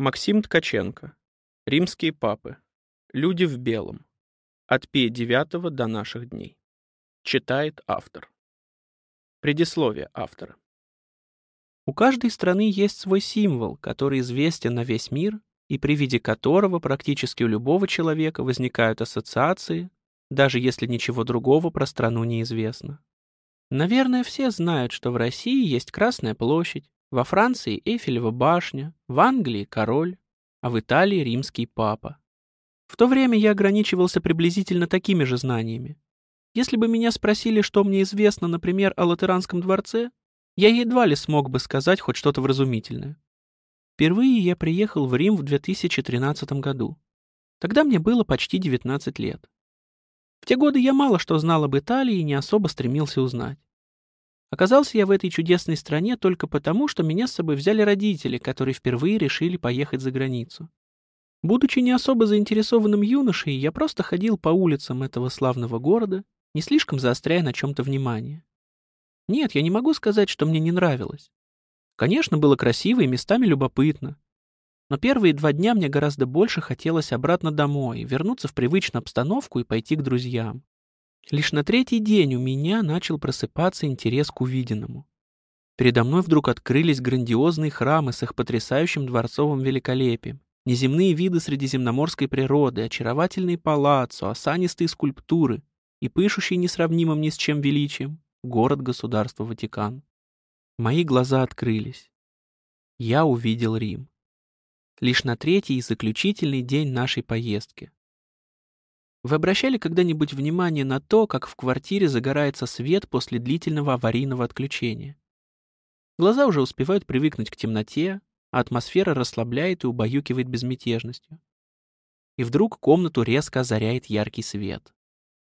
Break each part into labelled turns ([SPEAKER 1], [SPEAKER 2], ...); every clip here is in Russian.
[SPEAKER 1] Максим Ткаченко. Римские папы. Люди в белом. От Пия IX до наших дней. Читает автор. Предисловие автора. У каждой страны есть свой символ, который известен на весь мир и при виде которого практически у любого человека возникают ассоциации, даже если ничего другого про страну не известно. Наверное, все знают, что в России есть Красная площадь, во Франции Эйфелева башня, в Англии король, а в Италии римский папа. В то время я ограничивался приблизительно такими же знаниями. Если бы меня спросили, что мне известно, например, о Латеранском дворце, я едва ли смог бы сказать хоть что-то вразумительное. Впервые я приехал в Рим в 2013 году. Тогда мне было почти 19 лет. В те годы я мало что знал об Италии и не особо стремился узнать. Оказался я в этой чудесной стране только потому, что меня с собой взяли родители, которые впервые решили поехать за границу. Будучи не особо заинтересованным юношей, я просто ходил по улицам этого славного города, не слишком заостряя на чем-то внимание. Нет, я не могу сказать, что мне не нравилось. Конечно, было красиво и местами любопытно. Но первые два дня мне гораздо больше хотелось обратно домой, вернуться в привычную обстановку и пойти к друзьям. Лишь на третий день у меня начал просыпаться интерес к увиденному. Передо мной вдруг открылись грандиозные храмы с их потрясающим дворцовым великолепием, неземные виды средиземноморской природы, очаровательные палаццо, осанистые скульптуры и пышущий несравнимым ни с чем величием город-государства Ватикан. Мои глаза открылись. Я увидел Рим. Лишь на третий и заключительный день нашей поездки. Вы обращали когда-нибудь внимание на то, как в квартире загорается свет после длительного аварийного отключения? Глаза уже успевают привыкнуть к темноте, а атмосфера расслабляет и убаюкивает безмятежностью. И вдруг комнату резко озаряет яркий свет.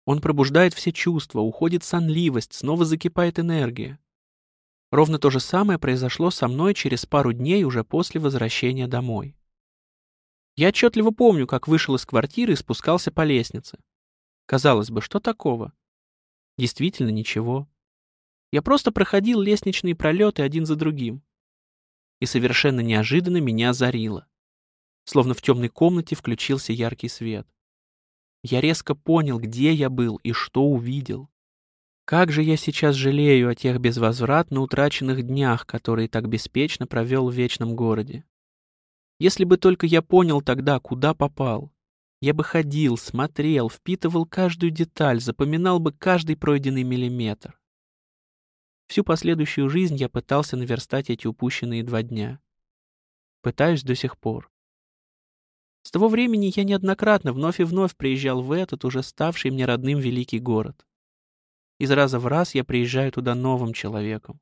[SPEAKER 1] Он пробуждает все чувства, уходит сонливость, снова закипает энергия. Ровно то же самое произошло со мной через пару дней уже после возвращения домой. Я отчетливо помню, как вышел из квартиры и спускался по лестнице. Казалось бы, что такого? Действительно ничего. Я просто проходил лестничные пролеты один за другим. И совершенно неожиданно меня озарило. Словно в темной комнате включился яркий свет. Я резко понял, где я был и что увидел. Как же я сейчас жалею о тех безвозвратно утраченных днях, которые так беспечно провел в вечном городе. Если бы только я понял тогда, куда попал. Я бы ходил, смотрел, впитывал каждую деталь, запоминал бы каждый пройденный миллиметр. Всю последующую жизнь я пытался наверстать эти упущенные два дня. Пытаюсь до сих пор. С того времени я неоднократно вновь и вновь приезжал в этот, уже ставший мне родным великий город. Из раза в раз я приезжаю туда новым человеком.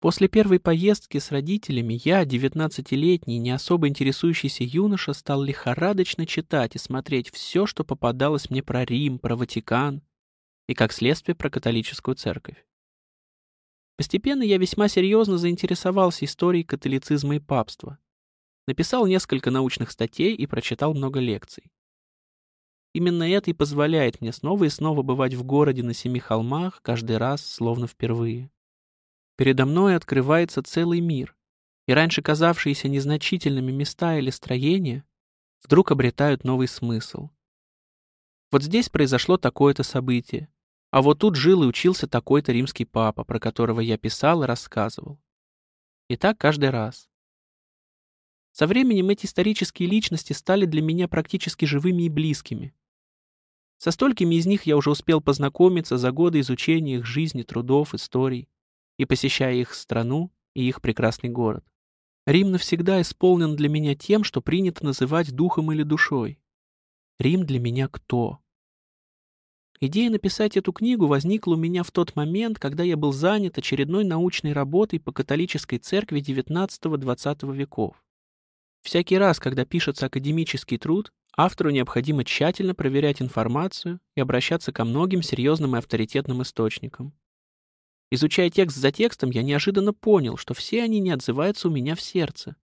[SPEAKER 1] После первой поездки с родителями я, девятнадцатилетний, не особо интересующийся юноша, стал лихорадочно читать и смотреть все, что попадалось мне про Рим, про Ватикан и, как следствие, про католическую церковь. Постепенно я весьма серьезно заинтересовался историей католицизма и папства. Написал несколько научных статей и прочитал много лекций. Именно это и позволяет мне снова и снова бывать в городе на семи холмах, каждый раз словно впервые. Передо мной открывается целый мир, и раньше казавшиеся незначительными места или строения вдруг обретают новый смысл. Вот здесь произошло такое-то событие, а вот тут жил и учился такой-то римский папа, про которого я писал и рассказывал. И так каждый раз. Со временем эти исторические личности стали для меня практически живыми и близкими. Со столькими из них я уже успел познакомиться за годы изучения их жизни, трудов, историй и посещая их страну и их прекрасный город. Рим навсегда исполнен для меня тем, что принято называть духом или душой. Рим для меня кто? Идея написать эту книгу возникла у меня в тот момент, когда я был занят очередной научной работой по католической церкви XIX-XX веков. Всякий раз, когда пишется академический труд, автору необходимо тщательно проверять информацию и обращаться ко многим серьезным и авторитетным источникам. Изучая текст за текстом, я неожиданно понял, что все они не отзываются у меня в сердце.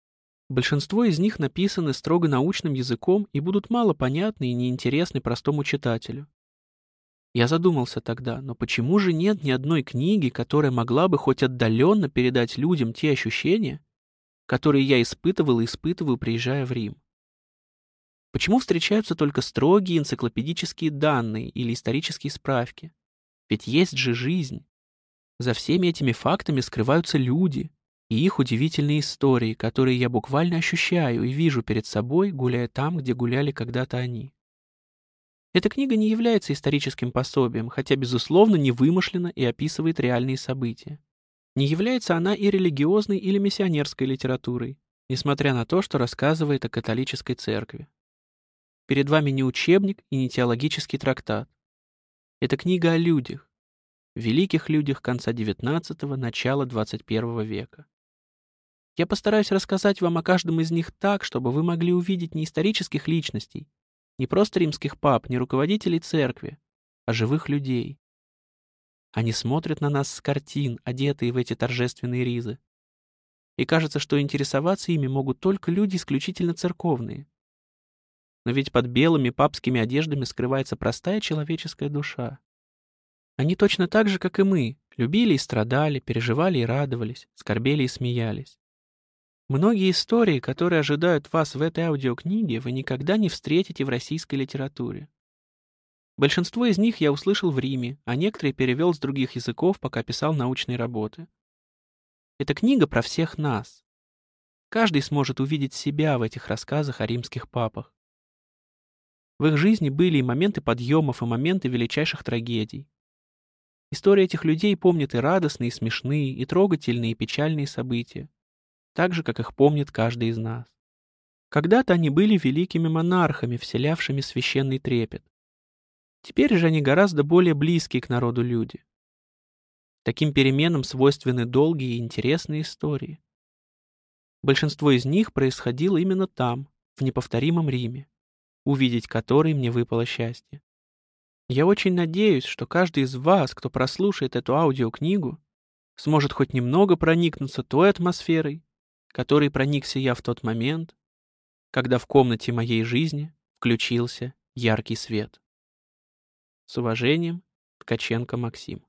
[SPEAKER 1] Большинство из них написаны строго научным языком и будут мало понятны и неинтересны простому читателю. Я задумался тогда, но почему же нет ни одной книги, которая могла бы хоть отдаленно передать людям те ощущения, которые я испытывал и испытываю, приезжая в Рим. Почему встречаются только строгие энциклопедические данные или исторические справки? Ведь есть же жизнь. За всеми этими фактами скрываются люди и их удивительные истории, которые я буквально ощущаю и вижу перед собой, гуляя там, где гуляли когда-то они. Эта книга не является историческим пособием, хотя, безусловно, не вымышлена и описывает реальные события. Не является она и религиозной или миссионерской литературой, несмотря на то, что рассказывает о католической церкви. Перед вами не учебник и не теологический трактат. Это книга о людях, великих людях конца XIX – начала XXI века. Я постараюсь рассказать вам о каждом из них так, чтобы вы могли увидеть не исторических личностей, не просто римских пап, не руководителей церкви, а живых людей. Они смотрят на нас с картин, одетые в эти торжественные ризы. И кажется, что интересоваться ими могут только люди исключительно церковные. Но ведь под белыми папскими одеждами скрывается простая человеческая душа. Они точно так же, как и мы, любили и страдали, переживали и радовались, скорбели и смеялись. Многие истории, которые ожидают вас в этой аудиокниге, вы никогда не встретите в российской литературе. Большинство из них я услышал в Риме, а некоторые перевел с других языков, пока писал научные работы. Это книга про всех нас. Каждый сможет увидеть себя в этих рассказах о римских папах. В их жизни были и моменты подъемов, и моменты величайших трагедий. История этих людей помнит и радостные, и смешные, и трогательные, и печальные события так же, как их помнит каждый из нас. Когда-то они были великими монархами, вселявшими священный трепет. Теперь же они гораздо более близкие к народу люди. Таким переменам свойственны долгие и интересные истории. Большинство из них происходило именно там, в неповторимом Риме, увидеть который мне выпало счастье. Я очень надеюсь, что каждый из вас, кто прослушает эту аудиокнигу, сможет хоть немного проникнуться той атмосферой, который проникся я в тот момент, когда в комнате моей жизни включился яркий свет. С уважением, Ткаченко Максим.